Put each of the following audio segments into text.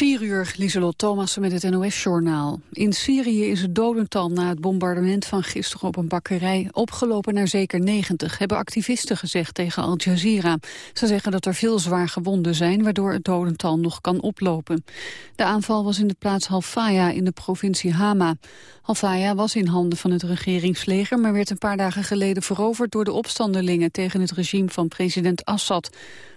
4 uur, Lieselot Thomas met het NOS-journaal. In Syrië is het dodental na het bombardement van gisteren op een bakkerij opgelopen naar zeker 90, hebben activisten gezegd tegen Al Jazeera. Ze zeggen dat er veel zwaar gewonden zijn, waardoor het dodental nog kan oplopen. De aanval was in de plaats Halfaya in de provincie Hama. Halfaya was in handen van het regeringsleger, maar werd een paar dagen geleden veroverd door de opstandelingen tegen het regime van president Assad.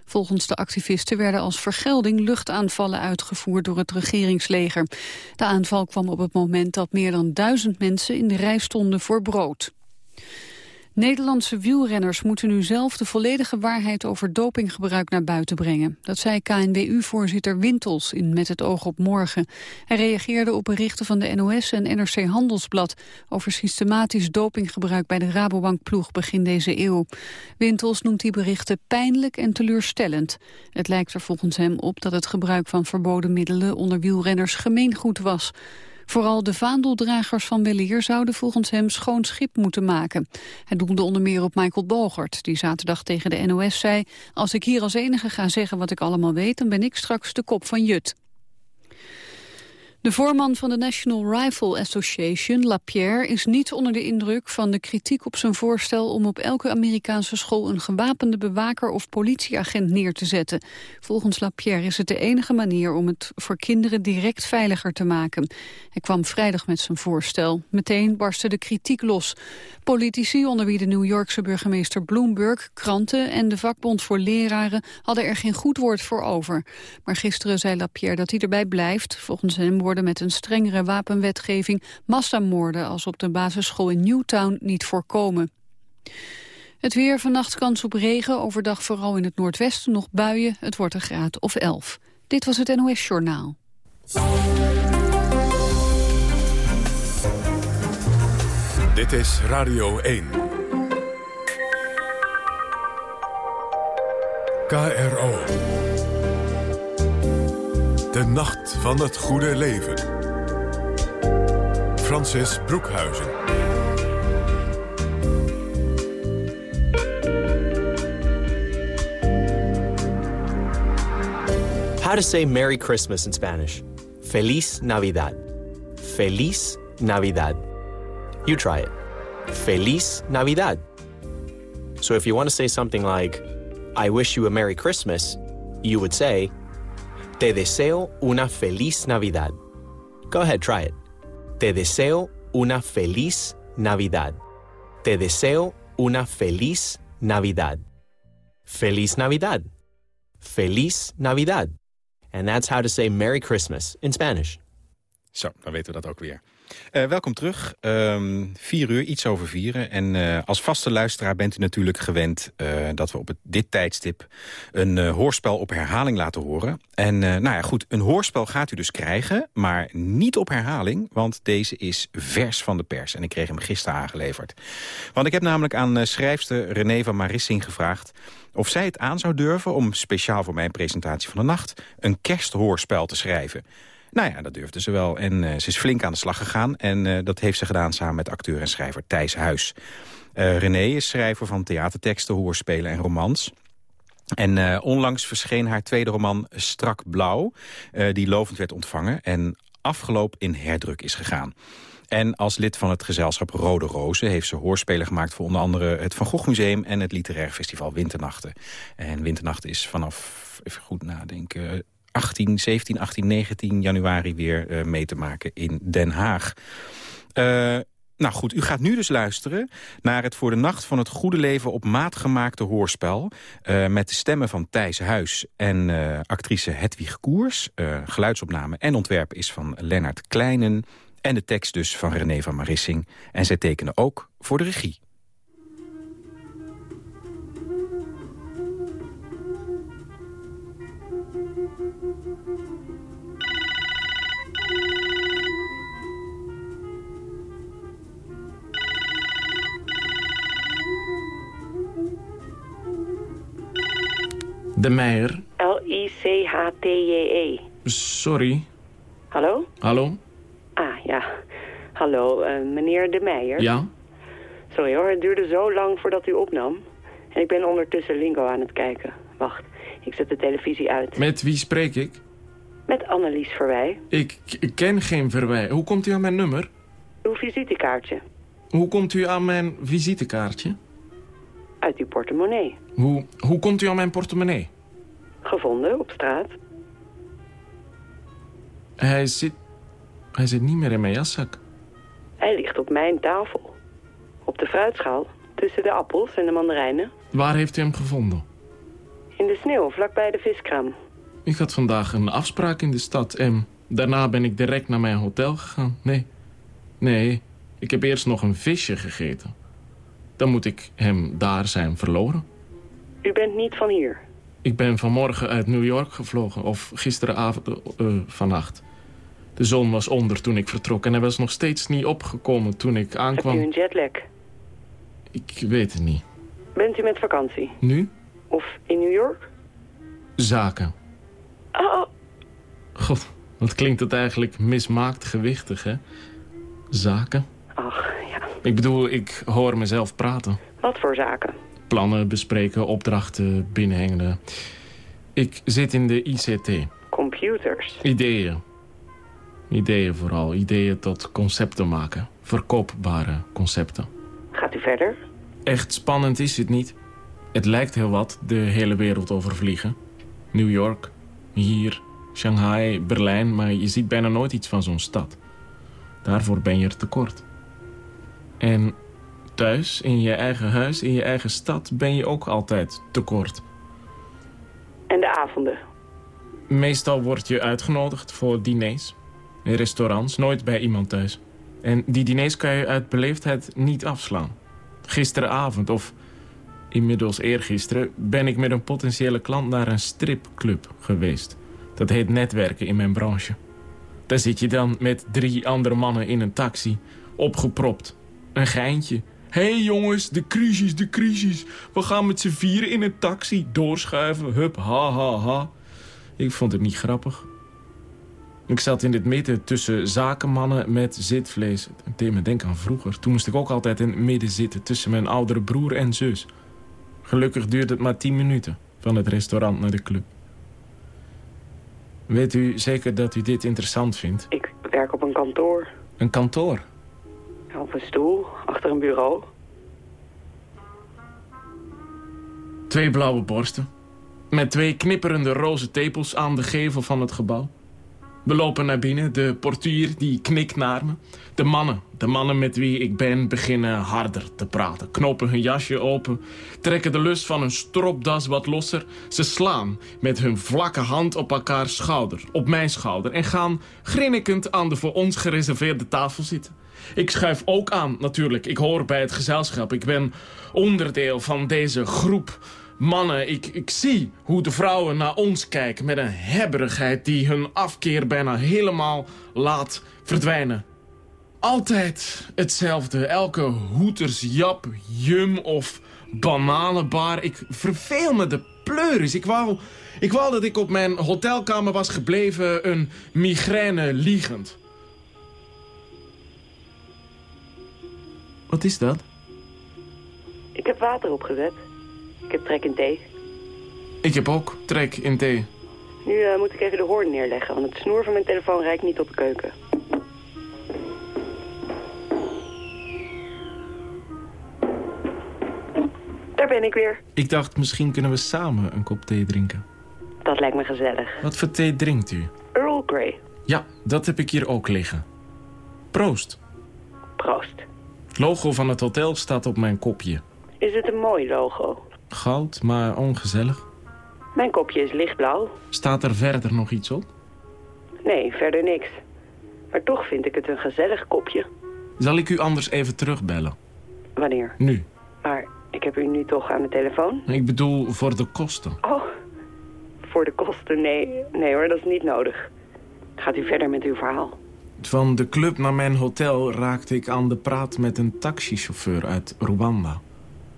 Volgens de activisten werden als vergelding luchtaanvallen uitgevoerd door het regeringsleger. De aanval kwam op het moment dat meer dan duizend mensen in de rij stonden voor brood. Nederlandse wielrenners moeten nu zelf de volledige waarheid over dopinggebruik naar buiten brengen. Dat zei KNWU-voorzitter Wintels in Met het oog op morgen. Hij reageerde op berichten van de NOS en NRC Handelsblad over systematisch dopinggebruik bij de Rabobank-ploeg begin deze eeuw. Wintels noemt die berichten pijnlijk en teleurstellend. Het lijkt er volgens hem op dat het gebruik van verboden middelen onder wielrenners gemeengoed was. Vooral de vaandeldragers van weleer zouden volgens hem schoon schip moeten maken. Hij doelde onder meer op Michael Bogert, die zaterdag tegen de NOS zei... als ik hier als enige ga zeggen wat ik allemaal weet, dan ben ik straks de kop van Jut. De voorman van de National Rifle Association, Lapierre, is niet onder de indruk van de kritiek op zijn voorstel om op elke Amerikaanse school een gewapende bewaker of politieagent neer te zetten. Volgens Lapierre is het de enige manier om het voor kinderen direct veiliger te maken. Hij kwam vrijdag met zijn voorstel. Meteen barstte de kritiek los. Politici, onder wie de New Yorkse burgemeester Bloomberg, kranten en de vakbond voor leraren hadden er geen goed woord voor over. Maar gisteren zei Lapierre dat hij erbij blijft. Volgens hem wordt met een strengere wapenwetgeving massamoorden als op de basisschool in Newtown niet voorkomen. Het weer, vannacht kans op regen, overdag vooral in het noordwesten nog buien. Het wordt een graad of 11. Dit was het NOS Journaal. Dit is Radio 1. KRO. De nacht van het goede leven. Francis Broekhuizen. How to say Merry Christmas in Spanish. Feliz Navidad. Feliz Navidad. You try it. Feliz Navidad. So if you want to say something like, I wish you a Merry Christmas, you would say, Te deseo una feliz Navidad. Go ahead, try it. Te deseo una feliz Navidad. Te deseo una feliz Navidad. Feliz Navidad. Feliz Navidad. And that's how to say Merry Christmas in Spanish. Zo, dan weten we dat ook weer. Uh, welkom terug. Um, vier uur, iets over vieren. En uh, als vaste luisteraar bent u natuurlijk gewend... Uh, dat we op het, dit tijdstip een hoorspel op herhaling laten horen. En nou ja, goed, een hoorspel gaat u dus krijgen... maar niet op herhaling, want deze is vers van de pers. En ik kreeg hem gisteren aangeleverd. Want ik heb namelijk aan schrijfster René van Marissing gevraagd... of zij het aan zou durven om speciaal voor mijn presentatie van de nacht... een kersthoorspel te schrijven... Nou ja, dat durfde ze wel. En uh, ze is flink aan de slag gegaan. En uh, dat heeft ze gedaan samen met acteur en schrijver Thijs Huis. Uh, René is schrijver van theaterteksten, hoorspelen en romans. En onlangs verscheen haar tweede roman Strak Blauw... Die lovend werd ontvangen en afgelopen in herdruk is gegaan. En als lid van het gezelschap Rode Rozen heeft ze hoorspelen gemaakt... voor onder andere het Van Gogh Museum en het Literair Festival Winternachten. En Winternachten is vanaf, even goed nadenken, 18, 17, 18, 19 januari weer uh, mee te maken in Den Haag. Uh, nou goed, u gaat nu dus luisteren naar het voor de Nacht van het Goede Leven op maat gemaakte hoorspel. Uh, met de stemmen van Thijs Huis en uh, actrice Hedwig Koers. Uh, geluidsopname en ontwerp is van Lennart Kleinen. En de tekst dus van René van Marissing. En zij tekenen ook voor de regie. De Meijer. L-I-C-H-T-J-E. Sorry. Hallo? Hallo? Ah, ja. Hallo, uh, meneer De Meijer. Ja? Sorry hoor, het duurde zo lang voordat u opnam. En ik ben ondertussen Lingo aan het kijken. Wacht, ik zet de televisie uit. Met wie spreek ik? Met Annelies Verwij. Ik, ik ken geen Verwij. Hoe komt u aan mijn nummer? Uw visitekaartje. Hoe komt u aan mijn visitekaartje? Uit uw portemonnee. Hoe, hoe komt u aan mijn portemonnee? Gevonden op straat. Hij zit... Hij zit niet meer in mijn jaszak. Hij ligt op mijn tafel. Op de fruitschaal. Tussen de appels en de mandarijnen. Waar heeft u hem gevonden? In de sneeuw, vlakbij de viskraam. Ik had vandaag een afspraak in de stad en daarna ben ik direct naar mijn hotel gegaan. Nee, nee, ik heb eerst nog een visje gegeten. Dan moet ik hem daar zijn verloren. U bent niet van hier. Ik ben vanmorgen uit New York gevlogen, of gisteravond, uh, vannacht. De zon was onder toen ik vertrok en hij was nog steeds niet opgekomen toen ik aankwam. Hebt u een jetlag? Ik weet het niet. Bent u met vakantie? Nu? Of in New York? Zaken. Oh, God, wat klinkt het eigenlijk mismaakt gewichtig, hè? Zaken. ach ja. Ik bedoel, ik hoor mezelf praten. Wat voor zaken? Plannen bespreken, opdrachten binnenhengelen. Ik zit in de ICT. Computers. Ideeën. Ideeën vooral. Ideeën tot concepten maken. Verkoopbare concepten. Gaat u verder? Echt spannend is het niet. Het lijkt heel wat, de hele wereld overvliegen. New York, hier, Shanghai, Berlijn... maar je ziet bijna nooit iets van zo'n stad. Daarvoor ben je er tekort. En thuis, in je eigen huis, in je eigen stad... ben je ook altijd tekort. En de avonden? Meestal word je uitgenodigd voor diners. In restaurants, nooit bij iemand thuis. En die diners kan je uit beleefdheid niet afslaan. Gisteravond, of inmiddels eergisteren... ben ik met een potentiële klant naar een stripclub geweest. Dat heet netwerken in mijn branche. Daar zit je dan met drie andere mannen in een taxi, opgepropt. Een geintje. Hé hey jongens, de crisis, de crisis. We gaan met z'n vieren in een taxi doorschuiven. Hup, ha, ha, ha. Ik vond het niet grappig. Ik zat in het midden tussen zakenmannen met zitvlees. Het deed me denken aan vroeger. Toen moest ik ook altijd in het midden zitten tussen mijn oudere broer en zus. Gelukkig duurde het maar tien minuten van het restaurant naar de club. Weet u zeker dat u dit interessant vindt? Ik werk op een kantoor. Een kantoor? Op een stoel, achter een bureau. Twee blauwe borsten. Met twee knipperende roze tepels aan de gevel van het gebouw. We lopen naar binnen, de portier die knikt naar me. De mannen, de mannen met wie ik ben, beginnen harder te praten. Knopen hun jasje open, trekken de lust van hun stropdas wat losser. Ze slaan met hun vlakke hand op elkaar schouder, op mijn schouder... en gaan grinnikend aan de voor ons gereserveerde tafel zitten. Ik schuif ook aan, natuurlijk. Ik hoor bij het gezelschap. Ik ben onderdeel van deze groep mannen. Ik, ik zie hoe de vrouwen naar ons kijken met een hebberigheid... die hun afkeer bijna helemaal laat verdwijnen. Altijd hetzelfde. Elke hoeters, jap, jum of bananenbar. Ik verveel me de pleuris. Ik wou, ik wou dat ik op mijn hotelkamer was gebleven een migraine liegend. Wat is dat? Ik heb water opgezet. Ik heb trek in thee. Ik heb ook trek in thee. Nu eh, moet ik even de hoorn neerleggen, want het snoer van mijn telefoon reikt niet tot de keuken. Daar ben ik weer. Ik dacht, misschien kunnen we samen een kop thee drinken. Dat lijkt me gezellig. Wat voor thee drinkt u? Earl Grey. Ja, dat heb ik hier ook liggen. Proost. Proost. Het logo van het hotel staat op mijn kopje. Is het een mooi logo? Goud, maar ongezellig. Mijn kopje is lichtblauw. Staat er verder nog iets op? Nee, verder niks. Maar toch vind ik het een gezellig kopje. Zal ik u anders even terugbellen? Wanneer? Nu. Maar ik heb u nu toch aan de telefoon? Ik bedoel, voor de kosten. Oh, voor de kosten? Nee, nee hoor, dat is niet nodig. Gaat u verder met uw verhaal. Van de club naar mijn hotel raakte ik aan de praat met een taxichauffeur uit Rwanda.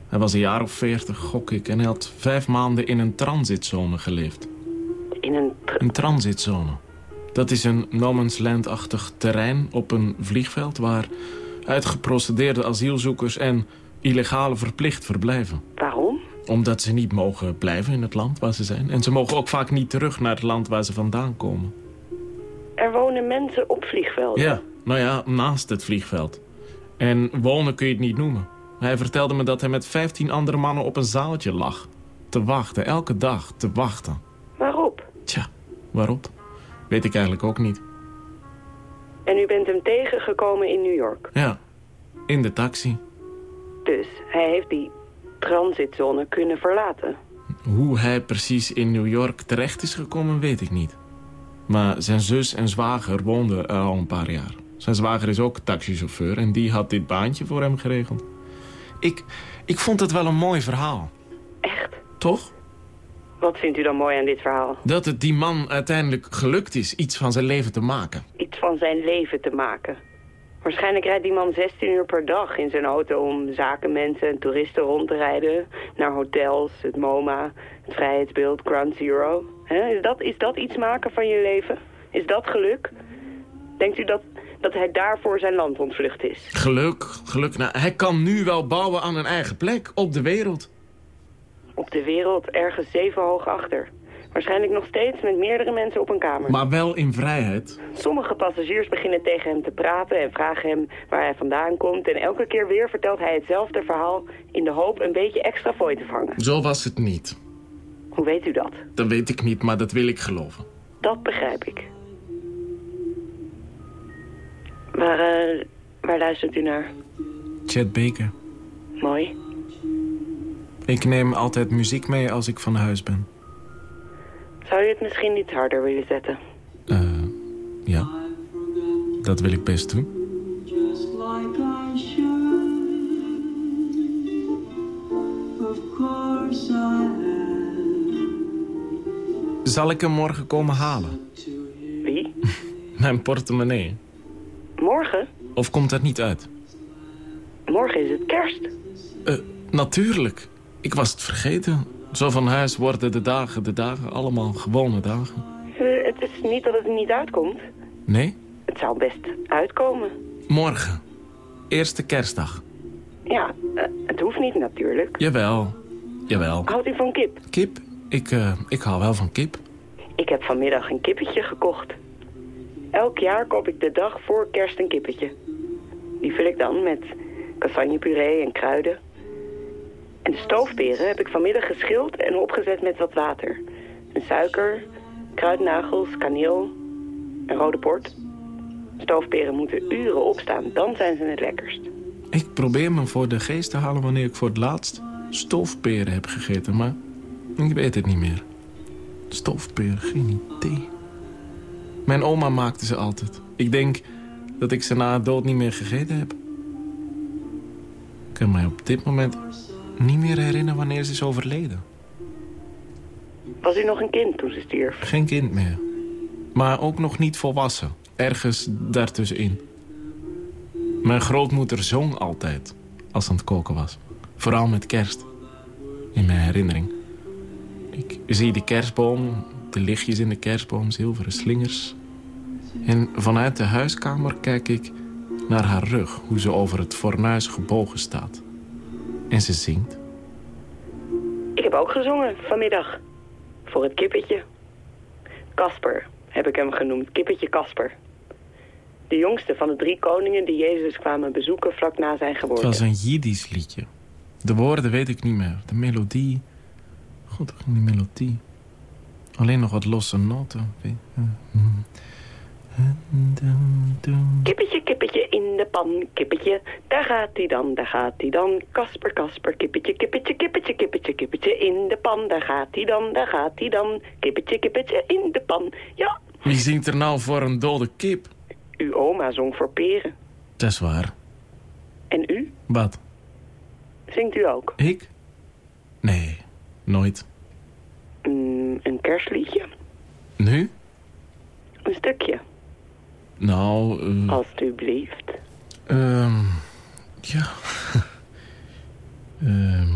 Hij was een jaar of veertig, gok ik, en hij had vijf maanden in een transitzone geleefd. In een... tr- Een transitzone. Dat is een no man's land-achtig terrein op een vliegveld... waar uitgeprocedeerde asielzoekers en illegale verplicht verblijven. Waarom? Omdat ze niet mogen blijven in het land waar ze zijn. En ze mogen ook vaak niet terug naar het land waar ze vandaan komen. Mensen op vliegvelden? Ja, nou ja, naast het vliegveld. En wonen kun je het niet noemen. Hij vertelde me dat hij met 15 andere mannen op een zaaltje lag. Te wachten, elke dag te wachten. Waarop? Tja, waarop? Weet ik eigenlijk ook niet. En u bent hem tegengekomen in New York. Ja, in de taxi. Dus hij heeft die transitzone kunnen verlaten. Hoe hij precies in New York terecht is gekomen, weet ik niet. Maar zijn zus en zwager woonden er al een paar jaar. Zijn zwager is ook taxichauffeur en die had dit baantje voor hem geregeld. Ik, ik vond het wel een mooi verhaal. Echt? Toch? Wat vindt u dan mooi aan dit verhaal? Dat het die man uiteindelijk gelukt is iets van zijn leven te maken. Iets van zijn leven te maken. Waarschijnlijk rijdt die man 16 uur per dag in zijn auto om zakenmensen en toeristen rond te rijden. Naar hotels, het MoMA, het Vrijheidsbeeld, Ground Zero. Is, dat, is dat iets maken van je leven? Is dat geluk? Denkt u dat, dat hij daarvoor zijn land ontvlucht is? Geluk, geluk. Nou, hij kan nu wel bouwen aan een eigen plek op de wereld. Op de wereld ergens zeven hoog achter. Waarschijnlijk nog steeds met meerdere mensen op een kamer. Maar wel in vrijheid. Sommige passagiers beginnen tegen hem te praten en vragen hem waar hij vandaan komt. En elke keer weer vertelt hij hetzelfde verhaal in de hoop een beetje extra fooi te vangen. Zo was het niet. Hoe weet u dat? Dat weet ik niet, maar dat wil ik geloven. Dat begrijp ik. Waar, eh, waar luistert u naar? Chet Baker. Mooi. Ik neem altijd muziek mee als ik van huis ben. Zou u het misschien iets harder willen zetten? Eh, ja. Dat wil ik best doen. Zal ik hem morgen komen halen? Wie? Mijn portemonnee. Morgen? Of komt dat niet uit? Morgen is het kerst. Eh, natuurlijk. Ik was het vergeten. Zo van huis worden de dagen, de dagen, allemaal gewone dagen. Eh, het is niet dat het er niet uitkomt. Nee? Het zou best uitkomen. Morgen. Eerste kerstdag. Ja, eh, het hoeft niet natuurlijk. Jawel. Jawel. Houdt u van kip? Kip? Ik, eh, ik hou wel van kip. Ik heb vanmiddag een kippetje gekocht. Elk jaar koop ik de dag voor kerst een kippetje. Die vul ik dan met kastanjepuree en kruiden. En de stoofperen heb ik vanmiddag geschild en opgezet met wat water. En suiker, kruidnagels, kaneel en rode port. Stoofperen moeten uren opstaan, dan zijn ze het lekkerst. Ik probeer me voor de geest te halen wanneer ik voor het laatst stofperen heb gegeten, maar ik weet het niet meer. Stofperen, geen idee. Mijn oma maakte ze altijd. Ik denk dat ik ze na dood niet meer gegeten heb. Ik kan mij op dit moment niet meer herinneren wanneer ze is overleden. Was u nog een kind toen ze stierf? Geen kind meer. Maar ook nog niet volwassen. Ergens daartussenin. Mijn grootmoeder zong altijd als ze aan het koken was. Vooral met kerst. In mijn herinnering. Ik zie de kerstboom, de lichtjes in de kerstboom, zilveren slingers. En vanuit de huiskamer kijk ik naar haar rug, hoe ze over het fornuis gebogen staat. En ze zingt. Ik heb ook gezongen vanmiddag. Voor het kippetje. Kasper heb ik hem genoemd. Kippetje Kasper. De jongste van de drie koningen die Jezus kwamen bezoeken vlak na zijn Het geboorte. was een Jiddisch liedje. De woorden weet ik niet meer. De melodie. God, ging die melodie? Alleen nog wat losse noten. Kippetje, kippetje in de pan, kippetje. Daar gaat hij dan, daar gaat hij dan. Kasper, Kasper, kippetje, kippetje, kippetje, kippetje, kippetje in de pan. Daar gaat hij dan, daar gaat hij dan. Kippetje, kippetje in de pan. Ja, Wie zingt er nou voor een dode kip? uw oma zong voor peren. Dat is waar. En u? Wat? Zingt u ook? Ik? Nee, nooit. Mm, een kerstliedje? Nu? Een stukje, Nou, eh, alstublieft. ehm, ja. Ehm.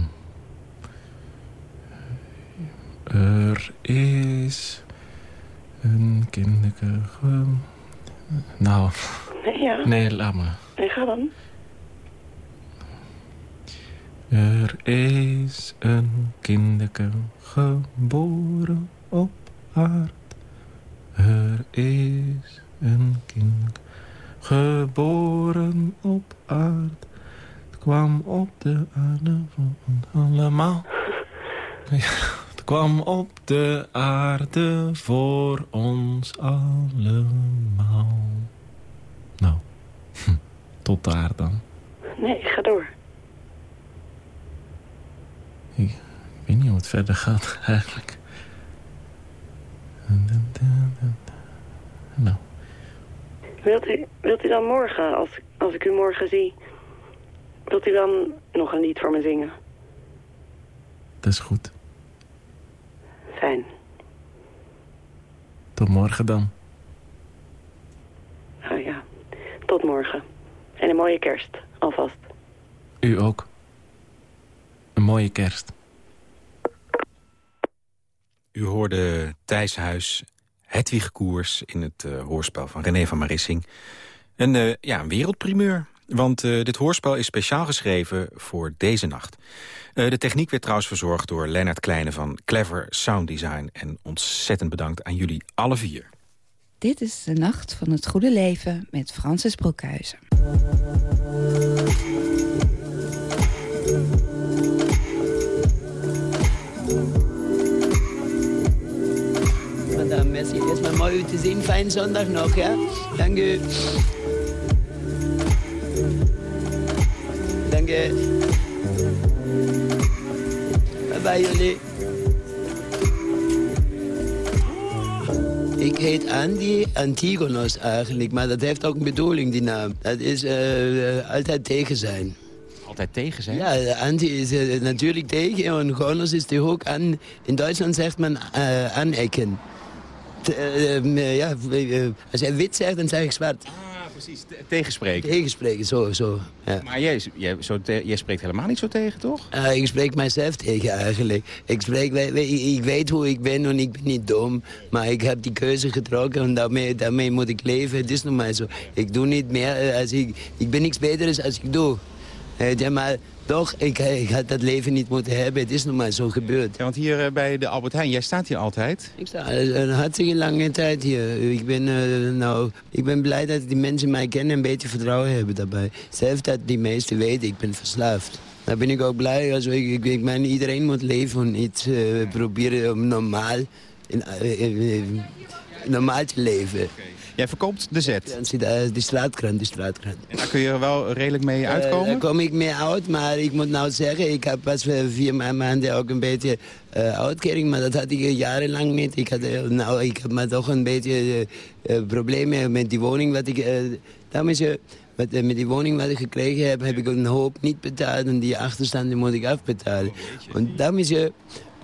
er is een kinderke... Nou, Nee, ja. nee, laat maar. Nee, ga dan. Er is een kinderke geboren op aard. Er is een kind. Geboren op aard. Het kwam op de aarde ons allemaal. Het kwam op de aarde voor ons allemaal. Nou, tot daar dan. Nee, ga door. Ik, ik weet niet hoe het verder gaat eigenlijk. Nou, Wilt u, wilt u dan morgen, als, als ik u morgen zie... wilt u dan nog een lied voor me zingen? dat is goed. Fijn. Tot morgen dan. Oh ja. Tot morgen. En een mooie kerst, alvast. U ook. Een mooie kerst. U hoorde Thijs Huis, Hedwig Koers in het eh, hoorspel van René van Marissing. Een, eh, ja, een wereldprimeur, want eh, dit hoorspel is speciaal geschreven voor deze nacht. Eh, de techniek werd trouwens verzorgd door Lennart Kleine van Clever Sound Design. En ontzettend bedankt aan jullie alle vier. Dit is de Nacht van het Goede Leven met Francis Broekhuizen. Merci. Erstmal mal u te zien. Fijne zondag nog, ja? Dank u. Dank u. Bye bye jullie. Ik heet Andy Antigonos eigenlijk, maar dat heeft ook een bedoeling, die naam. Dat is eh, eh, altijd tegen zijn. Altijd tegen zijn? Ja, Anti is eh, natuurlijk tegen en Gonos is de ook aan. In Duitsland zegt man eh, anecken. Eh, eh, ja, eh, als hij wit zegt, dan zeg ik zwart. Ah, precies. Tegenspreken. Tegenspreken, zo, zo. Ja. Maar jij, jij, zo jij spreekt helemaal niet zo tegen, toch? Ik spreek mijzelf tegen eigenlijk. Ik, spreek, we- ik weet hoe ik ben en ik ben niet dom. Maar ik heb die keuze getrokken en daarmee, daarmee moet ik leven. Het is nog maar zo. Ik doe niet meer als ik... Ik ben niks beter als ik doe. Ja, maar toch, ik, ik had dat leven niet moeten hebben. Het is nog maar zo gebeurd. Ja, want hier eh, bij de Albert Heijn, jij staat hier altijd. Ik sta al een hartstikke lange tijd hier. Ik ben, eh, nou, ik ben blij dat die mensen mij kennen en een beetje vertrouwen hebben daarbij. Zelfs dat die meesten weten, ik ben verslaafd. Daar ben ik ook blij. Also, ik, ik, ik meen, iedereen moet leven en niet eh, proberen om normaal, in, normaal te leven. Jij verkoopt de zet. Eh, die straatkrant, die straatkrant. En daar kun je er wel redelijk mee Eh, uitkomen? daar kom ik mee uit, maar ik moet nou zeggen, ik heb pas voor vier ma- maanden ook een beetje eh uitkering, maar dat had ik jarenlang niet. Ik, had, eh, nou, ik heb maar toch een beetje eh, eh, problemen met die woning wat ik... eh eh, wat, eh, met die woning wat ik gekregen heb, heb ik een hoop niet betaald en die achterstanden moet ik afbetalen. En daarom is, eh,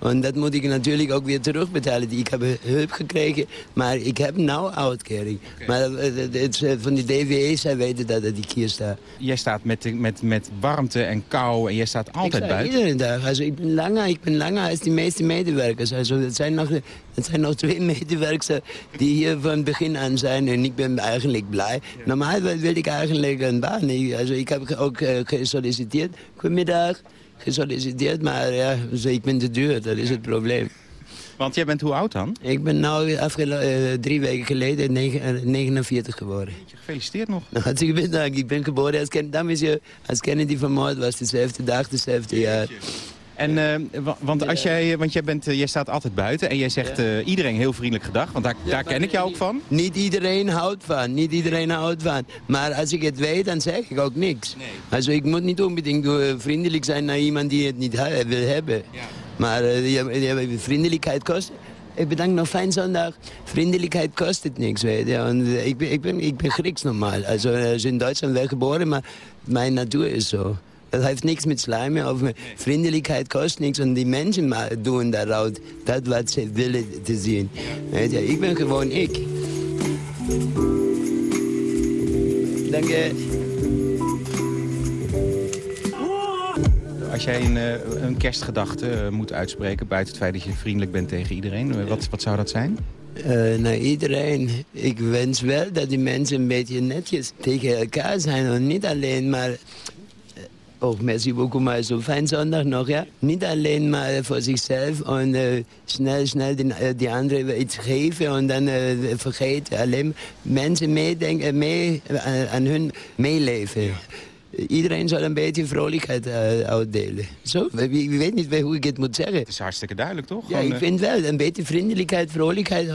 en dat moet ik natuurlijk ook weer terugbetalen. Ik heb hulp gekregen, maar ik heb nou uitkering. Maar eh, het, het, het- van die DVE, zij weten dat, dat ik hier sta. Jij staat met, met, met warmte en kou en jij staat altijd ik sta buiten. Iedere dag. Also, ik, ben langer, ik ben langer als de meeste medewerkers. Also, het, zijn nog, het zijn nog twee medewerkers eh, die hier van begin aan zijn. En ik ben eigenlijk blij. Normaal wil ik eigenlijk een baan. Ik, also, ik heb ook eh, gesolliciteerd. Goedemiddag. Gesolliciteerd, maar ja, ik ben te duur. Dat is het probleem. Want jij bent hoe oud dan? Ik ben nu eh, drie weken geleden negen- eh, 49 geworden. Gefeliciteerd nog. Nou, hartstikke bedankt. Ik ben geboren als, Ken dan is je, als Kennedy vermoord was. Dezelfde dag, dezelfde jaar. En, eh, wa- want, als jij, want jij, bent, eh, jij staat altijd buiten en jij zegt eh, iedereen heel vriendelijk gedag. Want daar, daar ken ik jou ook van. Niet iedereen houdt van, niet iedereen houdt van. Maar als ik het weet, dan zeg ik ook niks. Also ik moet niet unbedingt eh, vriendelijk zijn naar iemand die het niet wil hebben. Maar je- je- vriendelijkheid kost... Ik bedank nog fijn zondag. Vriendelijkheid kost het niks, weet je. En, ik, ben, ik, ben, ik ben Grieks normaal. Also, in Duitsland wel geboren, maar mijn natuur is zo. Dat heeft niks met slijmen of met vriendelijkheid kost niks. En die mensen doen daaruit dat wat ze willen te zien. Weet je, ik ben gewoon ik. Dank je. Als jij een, eh, een kerstgedachte eh, moet uitspreken... buiten het feit dat je vriendelijk bent tegen iedereen... eh, wat, wat zou dat zijn? Eh, naar iedereen. Ik wens wel dat die mensen een beetje netjes tegen elkaar zijn. En niet alleen maar... eh, Ook merci beaucoup, maar zo fijn zondag nog, ja. Niet alleen maar voor zichzelf en uh, snel, snel die, uh, die anderen iets geven en dan uh, vergeten. Alleen mensen meedenken, mee, aan hun meeleven. Iedereen zal een beetje vrolijkheid uitdelen. Zo, ik weet niet hoe ik het moet zeggen. Het is hartstikke duidelijk, toch? Ja, ik vind wel. Een beetje vriendelijkheid, vrolijkheid,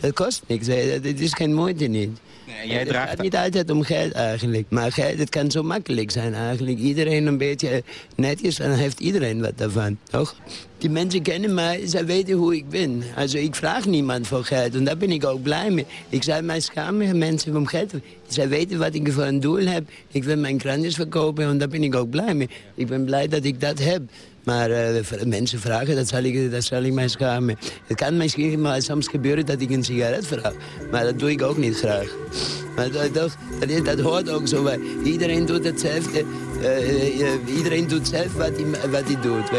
dat kost niks. Dat is geen moeite niet. Nee, jij draagt... Het gaat niet altijd om geld eigenlijk. Maar geld, het kan zo makkelijk zijn eigenlijk. Iedereen een beetje netjes en heeft iedereen wat daarvan, toch? Die mensen kennen mij, zij weten hoe ik ben. Also ik vraag niemand voor geld en daar ben ik ook blij mee. Ik zou mij schamen mensen om geld. Zij weten wat ik voor een doel heb. Ik wil mijn krantjes verkopen en daar ben ik ook blij mee. Ik ben blij dat ik dat heb. Maar uh, mensen vragen, dat zal, ik, dat zal ik mij schamen. Het kan misschien maar soms gebeuren dat ik een sigaret vraag. Maar dat doe ik ook niet graag. Maar dat, dat, dat hoort ook zo. Iedereen doet hetzelfde. Uh, uh, iedereen doet zelf wat hij, wat doet.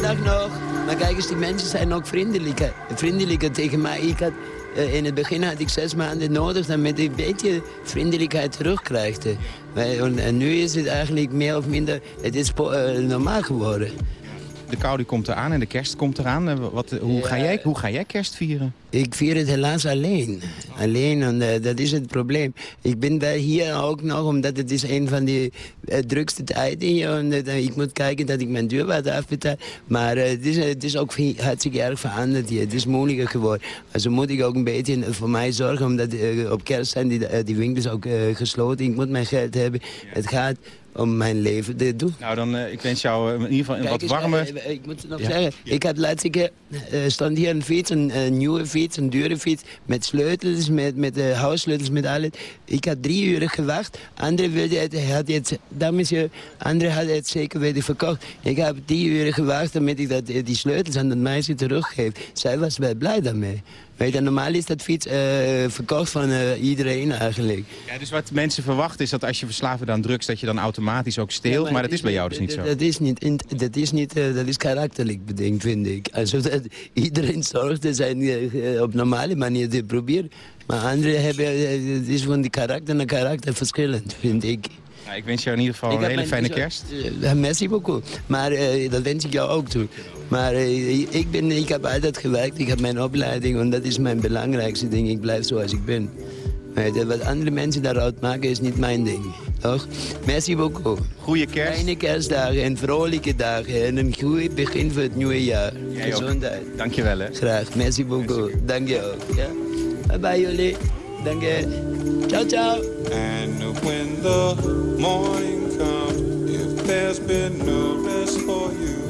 Dag nog. Maar kijk eens, die mensen zijn ook vriendelijker, vriendelijker tegen mij. Ik had, uh, in het begin had ik zes maanden nodig... damit ik een beetje vriendelijkheid terugkrijg. En, nu is het eigenlijk meer of minder... Het is uh, normaal geworden. De kou die komt eraan en de kerst komt eraan. Wat, hoe, ga jij, hoe ga jij kerst vieren? Ik vier het helaas alleen. Alleen, en uh, dat is het probleem. Ik ben daar hier ook nog, omdat het is een van de uh, drukste tijden hier. En, uh, ik moet kijken dat ik mijn duurwaarde afbetaal. Maar het, is, het is ook hartstikke erg veranderd hier. Het is moeilijker geworden. Also moet ik ook een beetje voor mij zorgen, omdat op kerst zijn die, die winkels ook gesloten. Ik moet mijn geld hebben. Het gaat om mijn leven te doen. Nou, dan, uh, ik wens jou in ieder geval een wat warme... Uh, ik moet het nog ja. zeggen. Ik had laatst keer, uh, stond hier een fiets, een, een, nieuwe fiets, een dure fiets, met sleutels, met, met uh, huissleutels, met alles. Ik had drie uur gewacht. Andere wilde het, had het, dames andere had het zeker willen verkocht. Ik heb drie uur gewacht damit ik dat, die sleutels aan dat meisje teruggeef. Zij was wel blij daarmee. Weet je, normaal is dat fiets uh, verkocht van uh, iedereen eigenlijk. Ja, dus wat mensen verwachten is dat als je verslaafd aan drugs... dat je dan automatisch ook steelt, ja, maar, dat is bij jou dus niet zo. Dat is, niet, dat is, niet, uh, dat is karakterlijk bedenkt, vind ik. Also dat iedereen zorgt zijn op normale manier te proberen. Maar anderen hebben, het is van die karakter naar karakter verschillend, vind ik. Nou, ik wens jou in ieder geval een hele fijne kerst. Uh, merci beaucoup. Maar uh, dat wens ik jou ook toe. Maar uh, ik, ben, ik heb altijd gewerkt, ik heb mijn opleiding... en dat is mijn belangrijkste ding. Ik blijf zoals ik ben. Wat andere mensen daaruit maken is niet mijn ding. Toch? Merci beaucoup. Goeie kerst. Fijne kerstdagen en vrolijke dagen. En een goed begin voor het nieuwe jaar. Jij Gezondheid. Dank je wel. Hè. Graag. Merci beaucoup. Dank je ook. Ja? Bye bye jullie. Dank je. Ciao, ciao. And when the morning comes, if there's been no rest for you.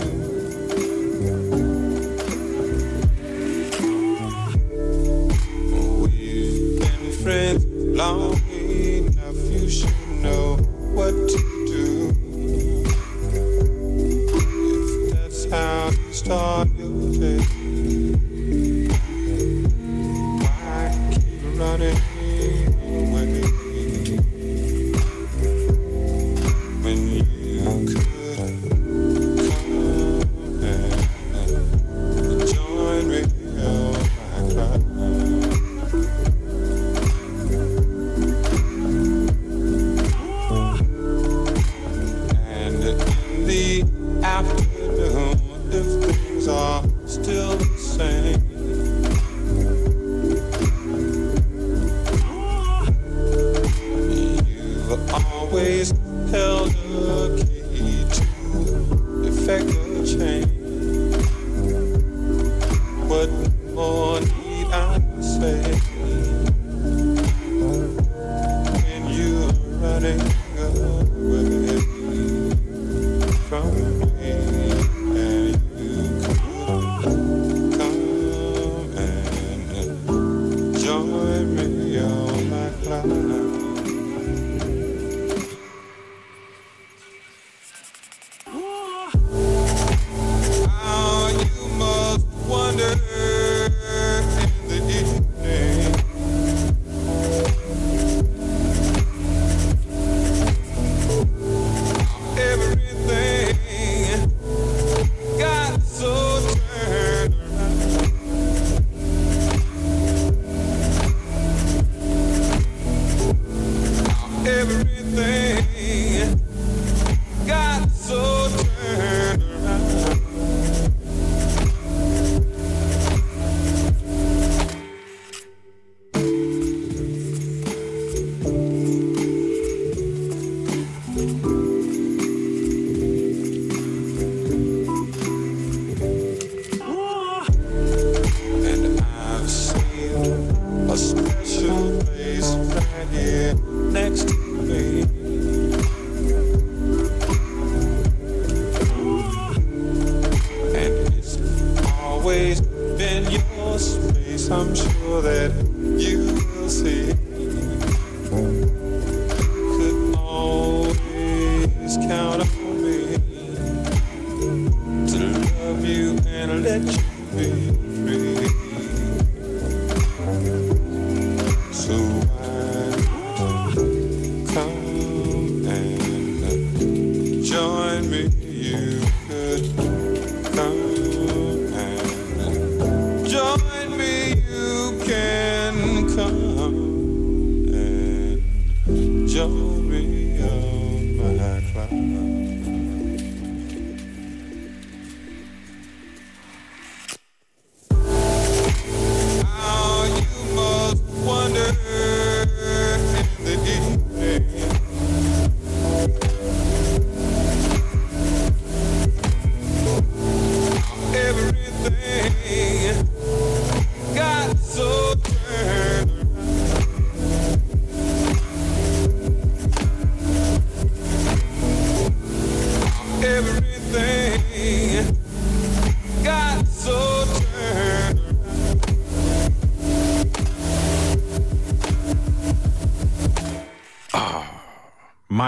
Long enough, you should know what to do. If that's how you start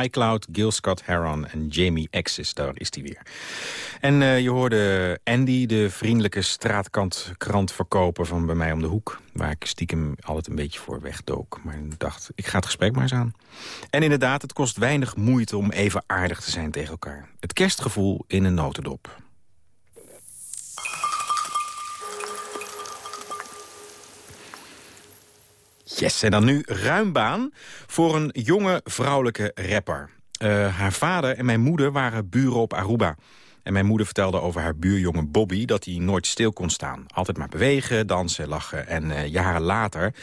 My Cloud, Gil Scott Heron en Jamie Axis, daar is hij weer. En eh, je hoorde Andy, de vriendelijke straatkant krantverkoper van bij mij om de hoek. Waar ik stiekem altijd een beetje voor wegdook. Maar dacht, ik ga het gesprek maar eens aan. En inderdaad, het kost weinig moeite om even aardig te zijn tegen elkaar. Het kerstgevoel in een notendop. Yes, en dan nu ruim baan voor een jonge vrouwelijke rapper. Eh, haar vader en mijn moeder waren buren op Aruba. En mijn moeder vertelde over haar buurjongen Bobby... dat hij nooit stil kon staan. Altijd maar bewegen, dansen, lachen. En eh, jaren later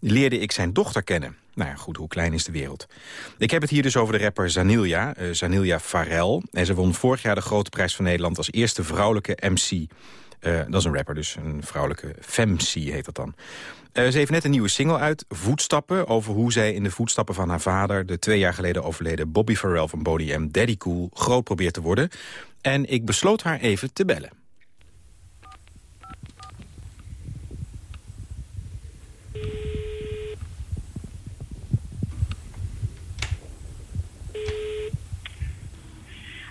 leerde ik zijn dochter kennen. Nou ja, goed, hoe klein is de wereld? Ik heb het hier dus over de rapper Zanilja, eh Zanilja Farel. En ze won vorig jaar de Grote Prijs van Nederland... als eerste vrouwelijke MC. Dat is een rapper, dus een vrouwelijke femc heet dat dan. Eh, ze heeft net een nieuwe single uit, Voetstappen... over hoe zij in de voetstappen van haar vader... de twee jaar geleden overleden Bobby Farrell van Body M, Daddy Cool... groot probeert te worden. En ik besloot haar even te bellen.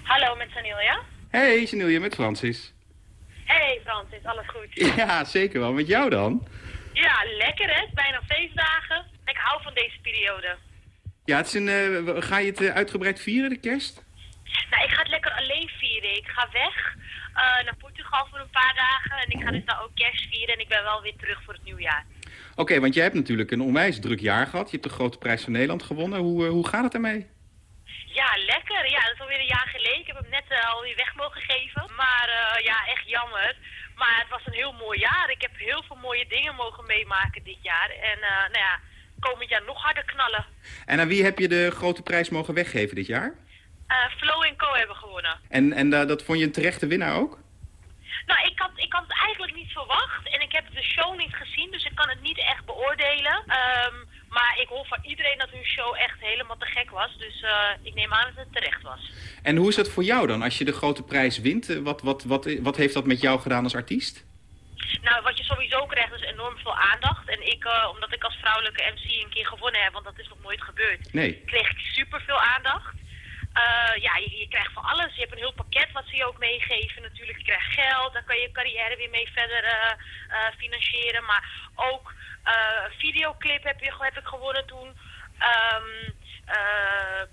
Hallo, met Sanilja. Hey, Janilje, met Francis. Hey Francis, alles goed? Ja, zeker wel. Met jou dan? Ja, lekker hè? Het is bijna feestdagen. Ik hou van deze periode. Ja, het is een, eh, ga je het eh, uitgebreid vieren, de kerst? Nou, ik ga het lekker alleen vieren. Ik ga weg eh, naar Portugal voor een paar dagen. En ik ga dus daar ook kerst vieren. En ik ben wel weer terug voor het nieuwjaar. Oké, want jij hebt natuurlijk een onwijs druk jaar gehad. Je hebt de Grote Prijs van Nederland gewonnen. Hoe, hoe gaat het ermee? Ja, lekker. Ja, dat is alweer een jaar geleden. Ik heb hem net alweer weg mogen geven. Maar ja, echt jammer. Maar het was een heel mooi jaar. Ik heb heel veel mooie dingen mogen meemaken dit jaar. En uh, nou ja, komend jaar nog harder knallen. En aan wie heb je de Grote Prijs mogen weggeven dit jaar? Flow Co hebben gewonnen. En, en dat vond je een terechte winnaar ook? Nou, ik had, ik had het eigenlijk niet verwacht. En ik heb de show niet gezien, dus ik kan het niet echt beoordelen. Um, maar ik hoor van iedereen dat hun show echt helemaal te gek was. Dus uh, ik neem aan dat het terecht was. En hoe is dat voor jou dan, als je de grote prijs wint? Wat, wat, wat, wat heeft dat met jou gedaan als artiest? Nou, wat je sowieso krijgt is enorm veel aandacht. En ik, uh, omdat ik als vrouwelijke MC een keer gewonnen heb, want dat is nog nooit gebeurd, nee. kreeg ik super veel aandacht. Uh, ja, je, je, krijgt van alles. Je hebt een heel pakket wat ze je ook meegeven natuurlijk. Je krijgt geld, daar kan je je carrière weer mee verder uh, uh, financieren. Maar ook videoclip heb, je, heb ik gewonnen toen. Um,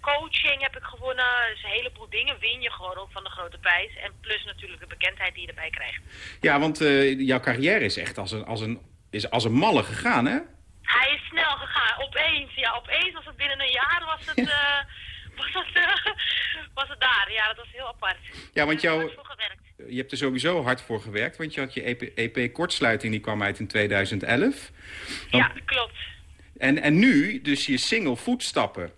coaching heb ik gewonnen. Dus een heleboel dingen win je gewoon ook van de grote prijs. En plus natuurlijk de bekendheid die je erbij krijgt. Ja, want jouw carrière is echt als een, als, een, is als een malle gegaan, hè? Hij is snel gegaan. Opeens, ja. Opeens was het binnen een jaar was het... was het, uh, was het daar. Ja, dat was heel apart. Ja, want jou, je hebt er sowieso hard voor gewerkt, want je had je EP, EP Kortsluiting, die kwam uit in 2011. Dan... Ja, klopt. En, en nu, dus je single Voetstappen.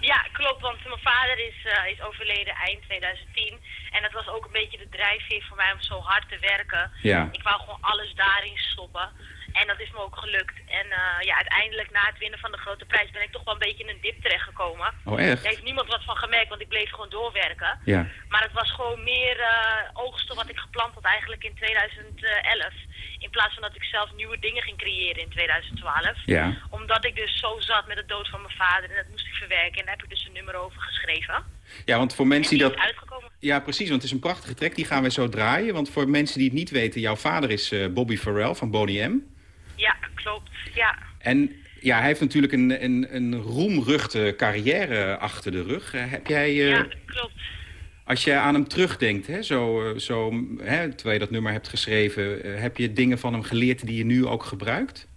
Ja, klopt, want mijn vader is, uh, is overleden eind 2010. En dat was ook een beetje de drijfveer voor mij om zo hard te werken. Ja. Ik wou gewoon alles daarin stoppen. En dat is me ook gelukt. En uh, ja, uiteindelijk na het winnen van de grote prijs ben ik toch wel een beetje in een dip terechtgekomen. Oh, echt? Daar heeft niemand wat van gemerkt, want ik bleef gewoon doorwerken. Ja. Maar het was gewoon meer uh, oogsten wat ik geplant had eigenlijk in 2011. In plaats van dat ik zelf nieuwe dingen ging creëren in 2012. Ja. Omdat ik dus zo zat met de dood van mijn vader en dat moest ik verwerken. En daar heb ik dus een nummer over geschreven. Ja, want voor mensen die, die dat... Ja, precies, want het is een prachtige track. Die gaan we zo draaien. Want voor mensen die het niet weten, jouw vader is uh, Bobby Farrell van Boney M. Ja, klopt. Ja. En ja, hij heeft natuurlijk een, een, een roemruchte carrière achter de rug. Uh, heb jij... Uh, ja, klopt. Als je aan hem terugdenkt, hè, zo, zo, hè, terwijl je dat nummer hebt geschreven... heb je dingen van hem geleerd die je nu ook gebruikt?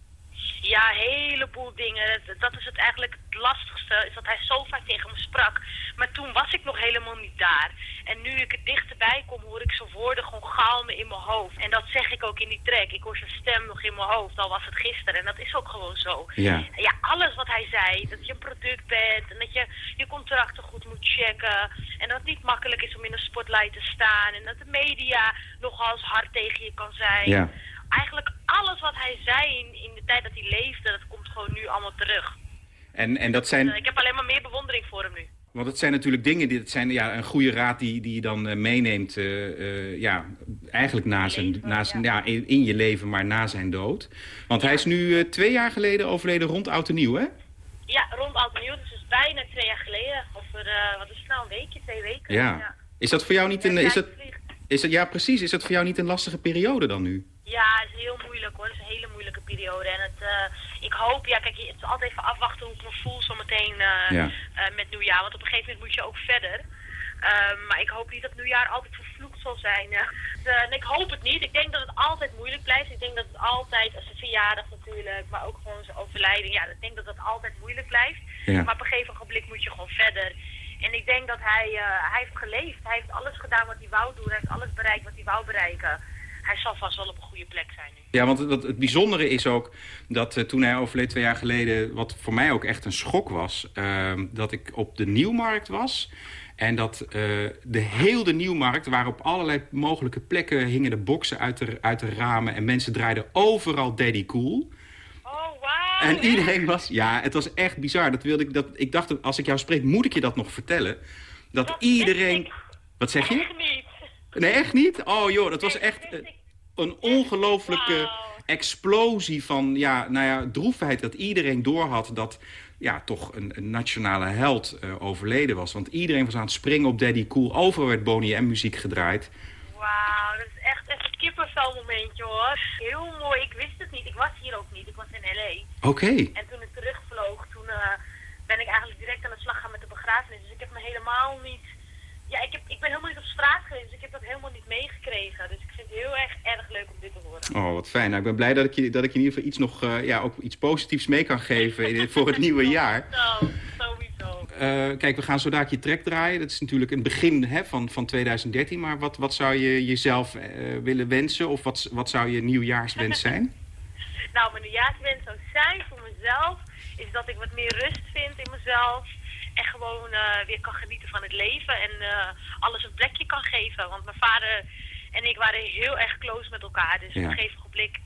Ja, een heleboel dingen. Dat is het eigenlijk het lastigste, is dat hij zo vaak tegen me sprak. Maar toen was ik nog helemaal niet daar. En nu ik er dichterbij kom, hoor ik zijn woorden gewoon galmen in mijn hoofd. En dat zeg ik ook in die track. Ik hoor zijn stem nog in mijn hoofd, al was het gisteren. En dat is ook gewoon zo. Ja. ja, alles wat hij zei, dat je een product bent en dat je je contracten goed moet checken. En dat het niet makkelijk is om in een spotlight te staan. En dat de media nogal eens hard tegen je kan zijn. Ja eigenlijk alles wat hij zei in, in de tijd dat hij leefde, dat komt gewoon nu allemaal terug. En, en dat zijn... Dus, uh, ik heb alleen maar meer bewondering voor hem nu. Want het zijn natuurlijk dingen, die, het zijn ja, een goede raad die, die je dan uh, meeneemt, uh, ja, eigenlijk na zijn, leven, na zijn, ja. ja in, in, je leven, maar na zijn dood. Want ja. hij is nu twee jaar geleden overleden rond Oud en Nieuw, hè? Ja, rond Oud en Nieuw, dus, dus bijna twee jaar geleden. Of er, wat is het nou, een weekje, twee weken? Ja. Is dat voor jou niet een... Is dat, is dat, ja, precies. Is dat voor jou niet een lastige periode dan nu? Ja, het is heel moeilijk hoor. Het is een hele moeilijke periode. En het, uh, ik hoop, ja kijk, het is altijd even afwachten hoe ik me voel zometeen uh, ja. uh, met nieuwjaar. Want op een gegeven moment moet je ook verder. Uh, maar ik hoop niet dat nieuwjaar altijd vervloekt zal zijn. De, ik hoop het niet. Ik denk dat het altijd moeilijk blijft. Ik denk dat het altijd, als zijn verjaardag natuurlijk, maar ook gewoon zijn overlijden. Ja, ik denk dat het altijd moeilijk blijft. Ja. Maar op een gegeven moment moet je gewoon verder. En ik denk dat hij, hij heeft geleefd. Hij heeft alles gedaan wat hij wou doen. Hij heeft alles bereikt wat hij wou bereiken hij zal vast wel op een goede plek zijn nu. Ja, want het, bijzondere is ook dat uh, toen hij overleed twee jaar geleden... wat voor mij ook echt een schok was... Uh, dat ik op de Nieuwmarkt was... En dat uh, de heel de Nieuwmarkt, waar op allerlei mogelijke plekken... hingen de boksen uit de, uit de ramen en mensen draaiden overal Daddy Cool... Oh. En iedereen was... Ja, het was echt bizar. Dat wilde ik, dat, ik dacht, als ik jou spreek, moet ik je dat nog vertellen. Dat, dat iedereen... Wat zeg je? Echt niet. Nee, echt niet? Oh joh, dat was echt een ongelofelijke wow. explosie van ja, nou ja, droefheid. Dat iedereen doorhad dat ja, toch een, een nationale held uh, overleden was. Want iedereen was aan het springen op Daddy Cool. Overal werd Boney M muziek gedraaid. Wauw, dat is kippenvel momentje hoor. Heel mooi, ik wist het niet. Ik was hier ook niet, ik was in L.A. Oké. Okay. En toen ik terugvloog, toen uh, ben ik eigenlijk direct aan de slag gaan met de begrafenis. Dus ik heb me helemaal niet ja, ik, heb, ik ben helemaal niet op straat geweest, dus ik heb dat helemaal niet meegekregen. Dus ik vind het heel erg, erg leuk om dit te horen. Oh, wat fijn. Nou, ik ben blij dat ik je, dat ik je in ieder geval iets nog, uh, ja, ook iets positiefs mee kan geven in, voor het nieuwe jaar. Zo, kijk, we gaan zo je track draaien. Dat is natuurlijk een begin hè, van, van 2013. Maar wat, wat zou je jezelf uh, willen wensen? Of wat, wat zou je nieuwjaarswens zijn? nou, mijn nieuwjaarswens zou zijn voor mezelf... is dat ik wat meer rust vind in mezelf en gewoon uh, weer kan genieten van het leven en uh, alles een plekje kan geven. Want mijn vader en ik waren heel erg close met elkaar. Dus ja. op een gegeven ogenblik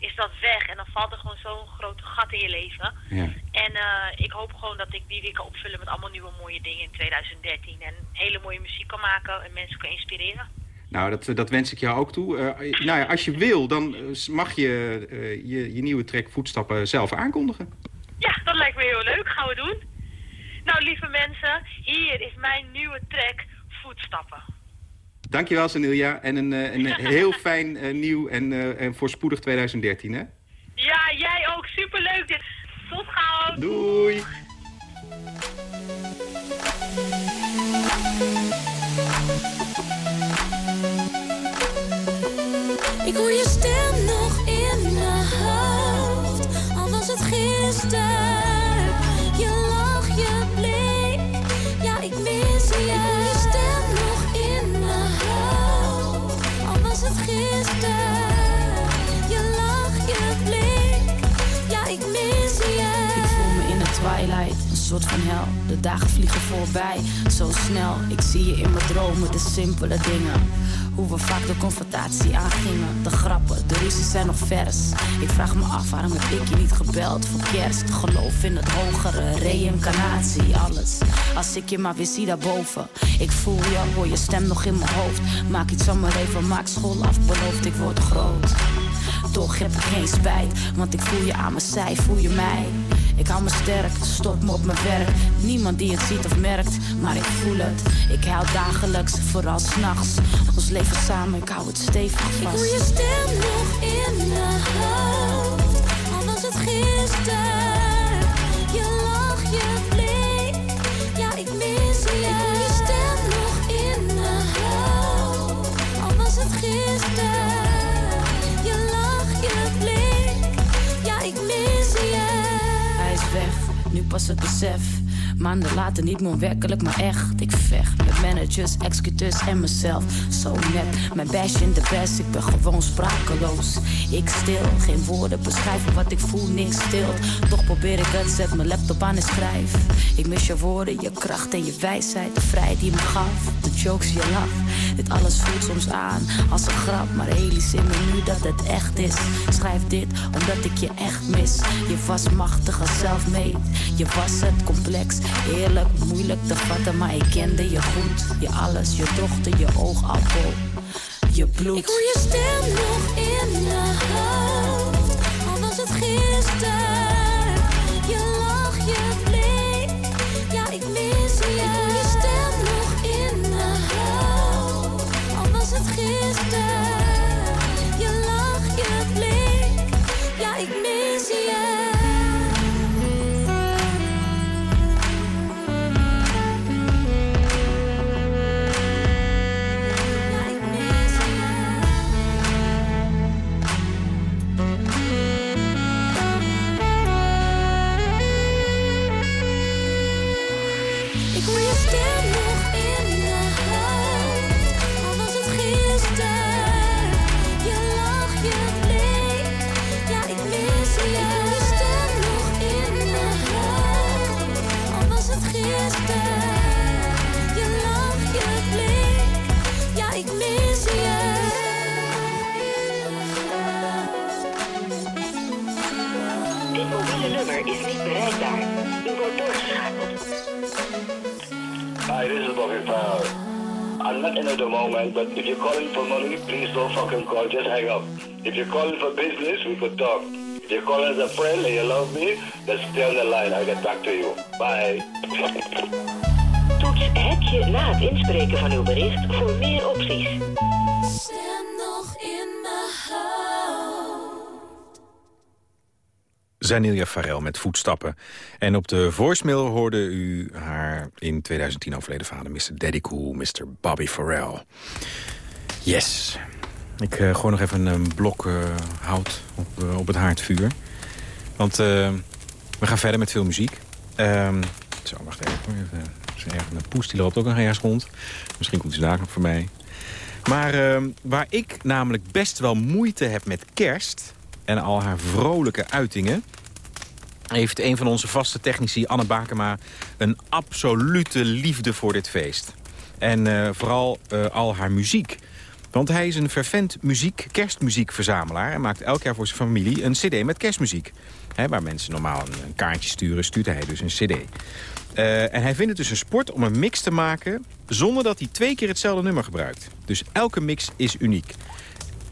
is dat weg en dan valt er gewoon zo'n groot gat in je leven. Ja. En uh, ik hoop gewoon dat ik die weer kan opvullen met allemaal nieuwe mooie dingen in 2013. En hele mooie muziek kan maken en mensen kan inspireren. Nou, dat, dat wens ik jou ook toe. Uh, nou ja, als je wil, dan mag je uh, je, je nieuwe track Voetstappen zelf aankondigen. Ja, dat lijkt me heel leuk. Gaan we doen. Nou, lieve mensen, hier is mijn nieuwe track Voetstappen. Dankjewel, Sanilja. En een, een heel fijn uh, nieuw en, uh, en voorspoedig 2013, hè? Ja, jij ook. Superleuk dit. Tot gauw. Doei. Ik hoor je stem nog in mijn hoofd, al was het gisteren. Twilight, een soort van hel. De dagen vliegen voorbij, zo snel. Ik zie je in mijn dromen, de simpele dingen. Hoe we vaak de confrontatie aangingen. De grappen, de ruzies zijn nog vers. Ik vraag me af waarom heb ik je niet gebeld voor kerst. Geloof in het hogere, reïncarnatie, alles. Als ik je maar weer zie daarboven. Ik voel je, hoor je stem nog in mijn hoofd. Maak iets van mijn leven, maak school af, beloofd ik word groot. Toch heb ik geen spijt, want ik voel je aan mijn zij, voel je mij. Ik hou me sterk, stop me op mijn werk. Niemand die het ziet of merkt, maar ik voel het. Ik huil dagelijks, vooral s'nachts. Ons leven samen, ik hou het stevig vast. Ik hoor je stem nog in mijn hoofd, al was het gisteren. Nu pas het besef. Maanden later niet meer werkelijk, maar echt. Ik vecht met managers, executeurs en mezelf. Zo net, mijn bash in de best, ik ben gewoon sprakeloos. Ik stil, geen woorden beschrijven wat ik voel, niks stilt. Toch probeer ik het, zet mijn laptop aan en schrijf. Ik mis je woorden, je kracht en je wijsheid. De vrijheid die me gaf, de jokes, je lach. Dit alles voelt soms aan als een grap, maar realiseer me nu dat het echt is. Schrijf dit omdat ik je echt mis. Je was machtig als zelfmeet. Je was het complex, eerlijk, moeilijk te vatten, maar ik kende je goed. Je alles, je dochter, je oogappel, je bloed. Ik hoor je stem nog in mijn hoofd, al was het gisteren. But if you're calling for money, please don't fucking call. Just hang up. If you're calling for business, we could talk. If you're calling as a friend and you love me, then stay on the line. I'll get back to you. Bye. Toets hekje na het inspreken van uw bericht voor meer opties. Zanilia Farel met voetstappen. En op de voicemail hoorde u haar in 2010 overleden vader... Mr. Daddy Cool, Mr. Bobby Farrell. Yes. Ik eh, gooi nog even een blok eh, hout op, eh, op het haardvuur. Want we gaan verder met veel muziek. Ehm, zo, wacht even. even is een poes, die loopt ook nog ergens rond. Misschien komt hij daar nog voorbij. Maar ehm, waar ik namelijk best wel moeite heb met kerst... en al haar vrolijke uitingen... heeft een van onze vaste technici, Anne Bakema... een absolute liefde voor dit feest. En eh, vooral eh, al haar muziek. Want hij is een fervent muziek, kerstmuziekverzamelaar... en maakt elk jaar voor zijn familie een cd met kerstmuziek. Waar mensen normaal een, een kaartje sturen, stuurt hij dus een cd. Eh, en hij vindt het dus een sport om een mix te maken... zonder dat hij twee keer hetzelfde nummer gebruikt. Dus elke mix is uniek.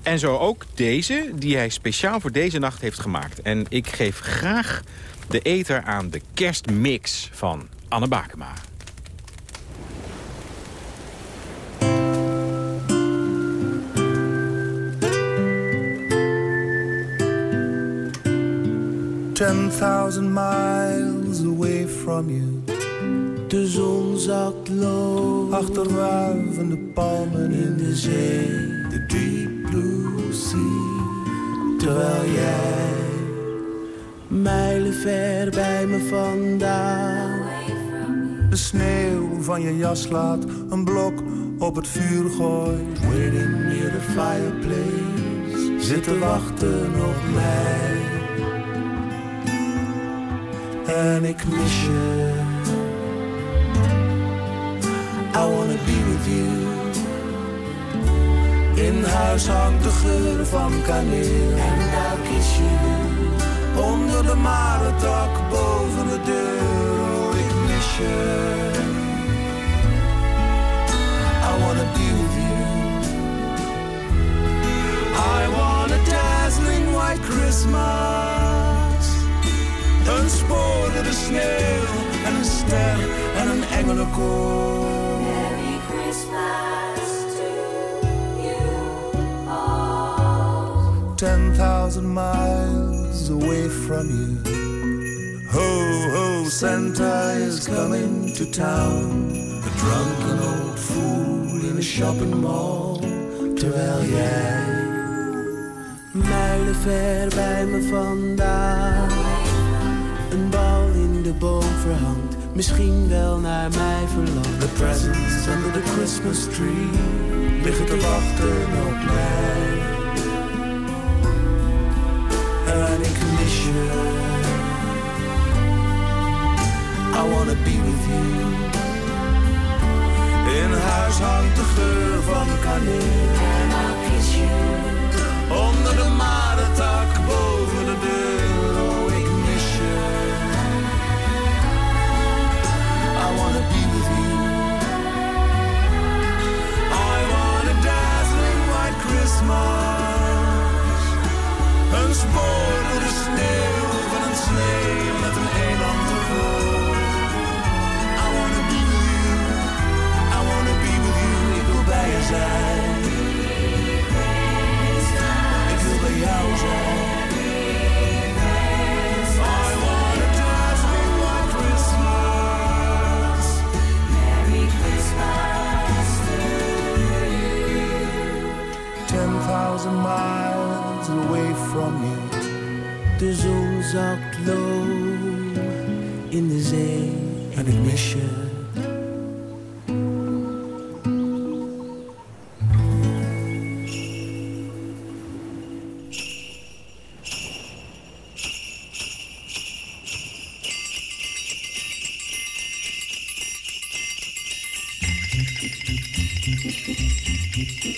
En zo ook deze, die hij speciaal voor deze nacht heeft gemaakt. En ik geef graag de eter aan de kerstmix van Anne Bakema. Ten thousand miles away from you. De zon zakt low. Achterwuivende palmen in de zee. De deep blue sea. Terwijl jij mijlen ver bij me vandaan. De sneeuw van je jas laat een blok op het vuur gooit. Waiting near the fireplace. Zitten wachten op mij. En ik mis je. I wanna be with you. In huis hangt de geur van kaneel. En daar kies je onder de marentak boven de deur. Oh, ik mis je. I wanna be with you. I want a dazzling white Christmas. Een spoor door de sneeuw en een ster en een engelenkoor. Merry Christmas to you all. Ten thousand miles away from you. Ho, ho, Santa is coming to town. A drunken old fool in a shopping mall. Terwijl jij mijlen ver bij me vandaan. Een bal in de boom verhangt, misschien wel naar mij verlangt. The presents under the Christmas tree liggen te wachten op mij. I wanna be with you. In huis hangt de geur van kaneel. Miles away from you. De zon zakt low in de zee en ik mis je. Drink,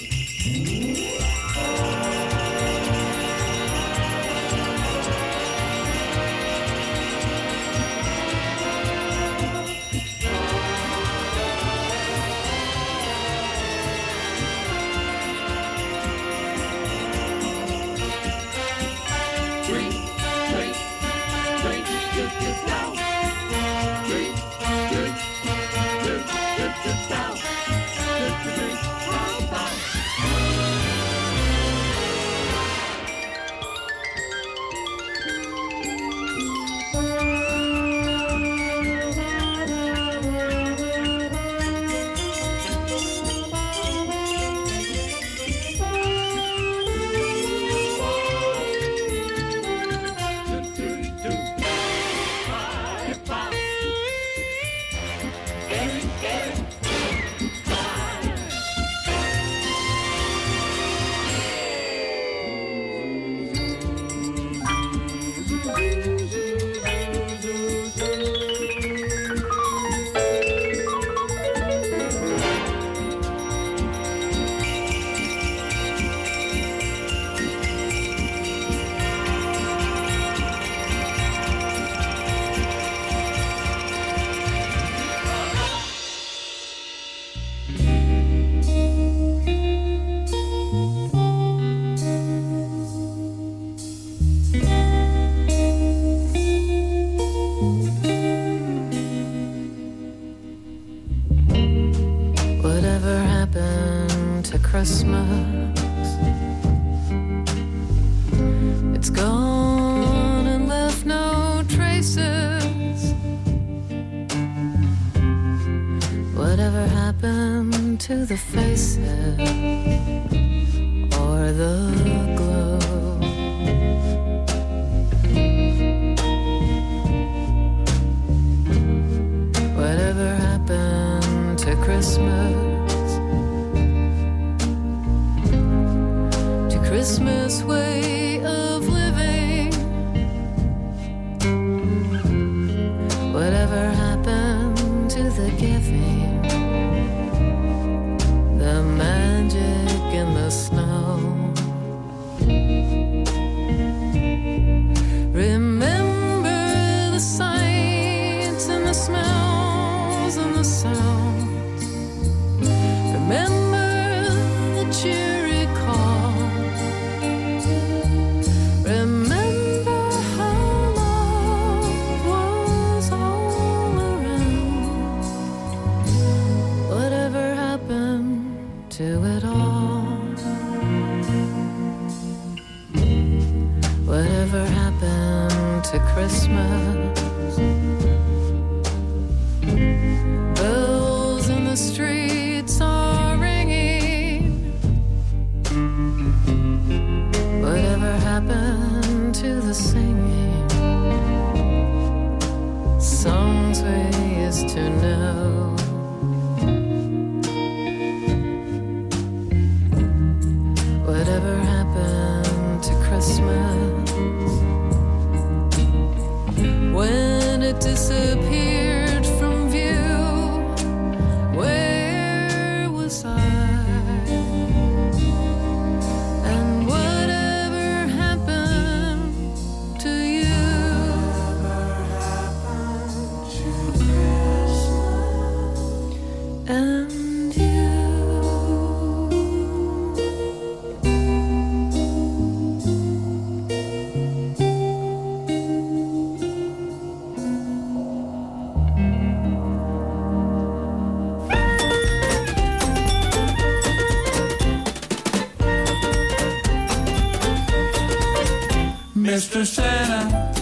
Mr. Santa,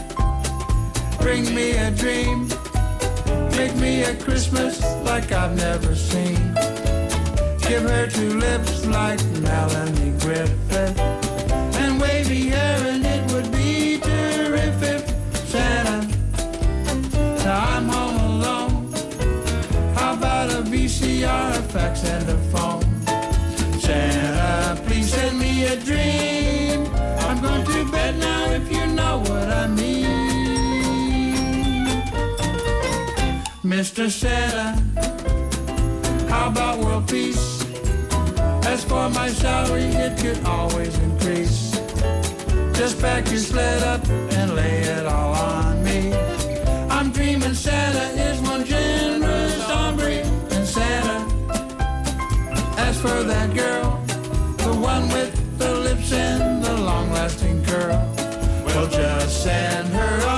bring me a dream. Make me a Christmas like I've never seen. Give her two lips like Melanie Griffith. Mr. Santa, how about world peace? As for my salary, it could always increase. Just pack your sled up and lay it all on me. I'm dreaming Santa is one generous hombre. And Santa, as for that girl, the one with the lips and the long lasting curl, well, just send her on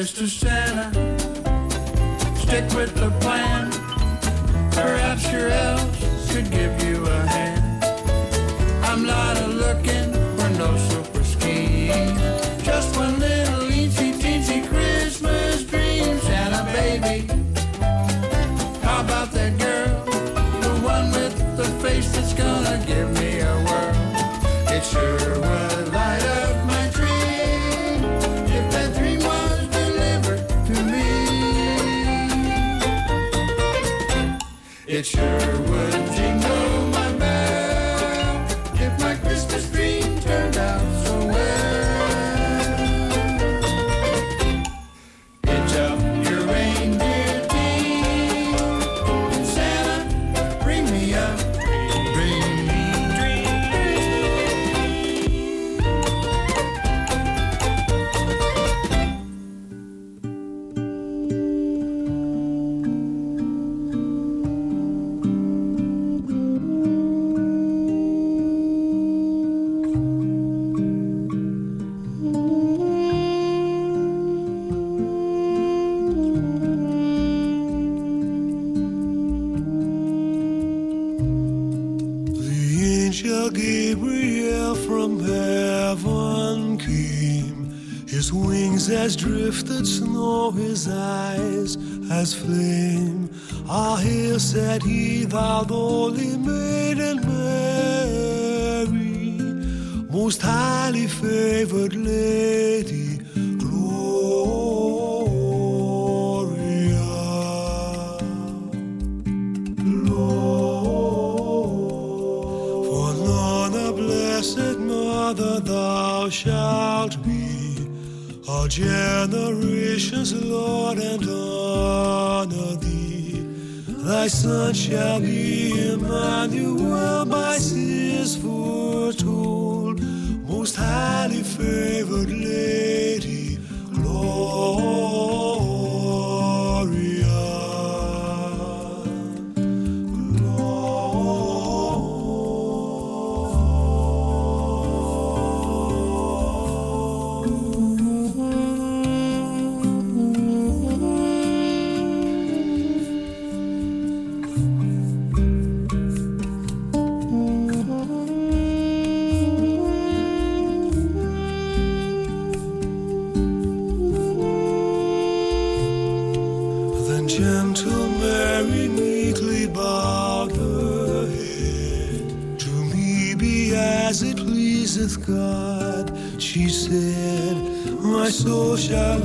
Mr. Santa, stick with the plan. Perhaps your elves could give you a hand. I'm not a looking picture Shall Gabriel from heaven came, his wings as drifted snow, his eyes as flame. Ah, here said he, thou holy maiden Mary, most highly favored lady. Father, thou shalt be, our generations, Lord, and honor thee. Thy son shall be Emmanuel, by his foretold, most highly favored Lamb. So shall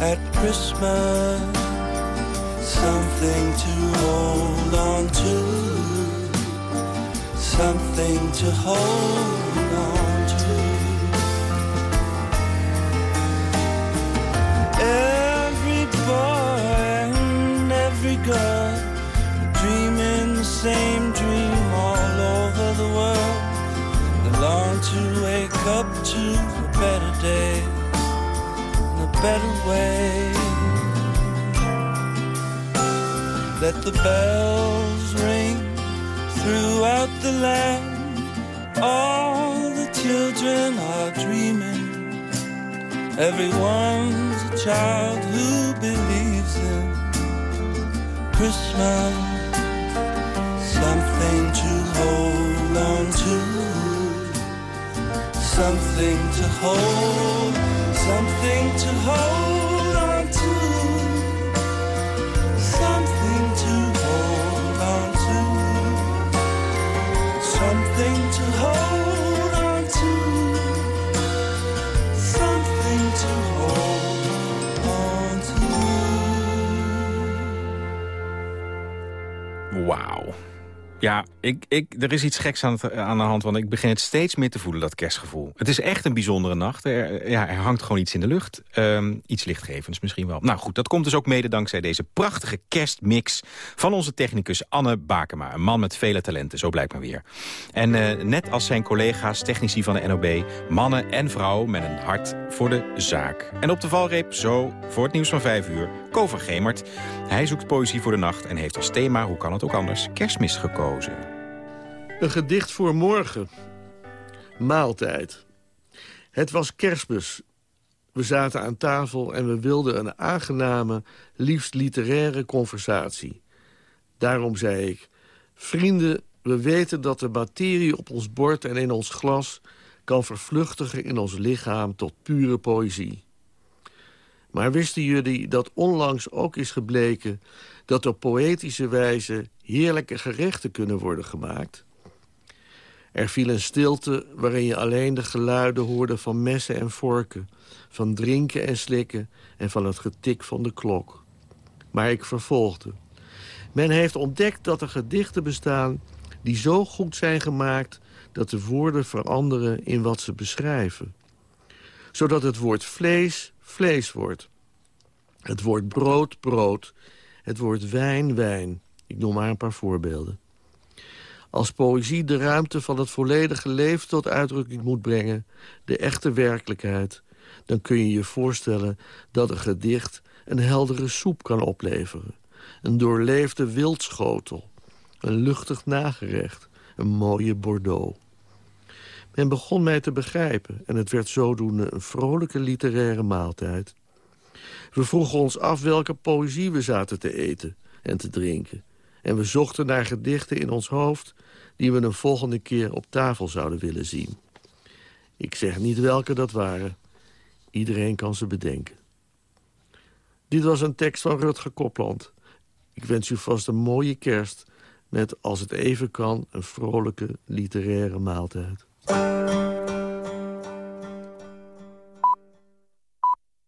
at Christmas. Something to hold on to. Something to hold on to. Every boy and every girl dreaming the same dream all over the world. They long to wake up to a better day, better way. Let the bells ring throughout the land. All the children are dreaming. Everyone's a child who believes in Christmas. Something to hold on to. Something to hold, something to hold on to. Something to hold on to. Something to hold on to. Something to hold on to. Wauw. Ik, ik, er is iets geks aan, het- aan de hand, want ik begin het steeds meer te voelen, dat kerstgevoel. Het is echt een bijzondere nacht. Er, ja, er hangt gewoon iets in de lucht. Ehm, iets lichtgevends misschien wel. Nou goed, dat komt dus ook mede dankzij deze prachtige kerstmix... van onze technicus Anne Bakema. Een man met vele talenten, zo blijkt maar weer. En eh, net als zijn collega's, technici van de NOB... mannen en vrouwen met een hart voor de zaak. En op de valreep, zo, voor het nieuws van vijf uur... Ko van Gemert. Hij zoekt poëzie voor de nacht en heeft als thema, hoe kan het ook anders, kerstmis gekozen. Een gedicht voor morgen. Maaltijd. Het was kerstmis. We zaten aan tafel en we wilden een aangename, liefst literaire conversatie. Daarom zei ik... Vrienden, we weten dat de materie op ons bord en in ons glas... kan vervluchtigen in ons lichaam tot pure poëzie. Maar wisten jullie dat onlangs ook is gebleken... dat op poëtische wijze heerlijke gerechten kunnen worden gemaakt? Er viel een stilte waarin je alleen de geluiden hoorde van messen en vorken... van drinken en slikken en van het getik van de klok. Maar ik vervolgde. Men heeft ontdekt dat er gedichten bestaan die zo goed zijn gemaakt... dat de woorden veranderen in wat ze beschrijven. Zodat het woord vlees vlees wordt. Het woord brood brood. Het woord wijn wijn. Ik noem maar een paar voorbeelden. Als poëzie de ruimte van het volledige leven tot uitdrukking moet brengen... de echte werkelijkheid... dan kun je je voorstellen dat een gedicht een heldere soep kan opleveren. Een doorleefde wildschotel. Een luchtig nagerecht. Een mooie Bordeaux. Men begon mij te begrijpen en het werd zodoende een vrolijke literaire maaltijd. We vroegen ons af welke poëzie we zaten te eten en te drinken. En we zochten naar gedichten in ons hoofd die we een volgende keer op tafel zouden willen zien. Ik zeg niet welke dat waren. Iedereen kan ze bedenken. Dit was een tekst van Rutger Kopland. Ik wens u vast een mooie kerst met, als het even kan, een vrolijke literaire maaltijd.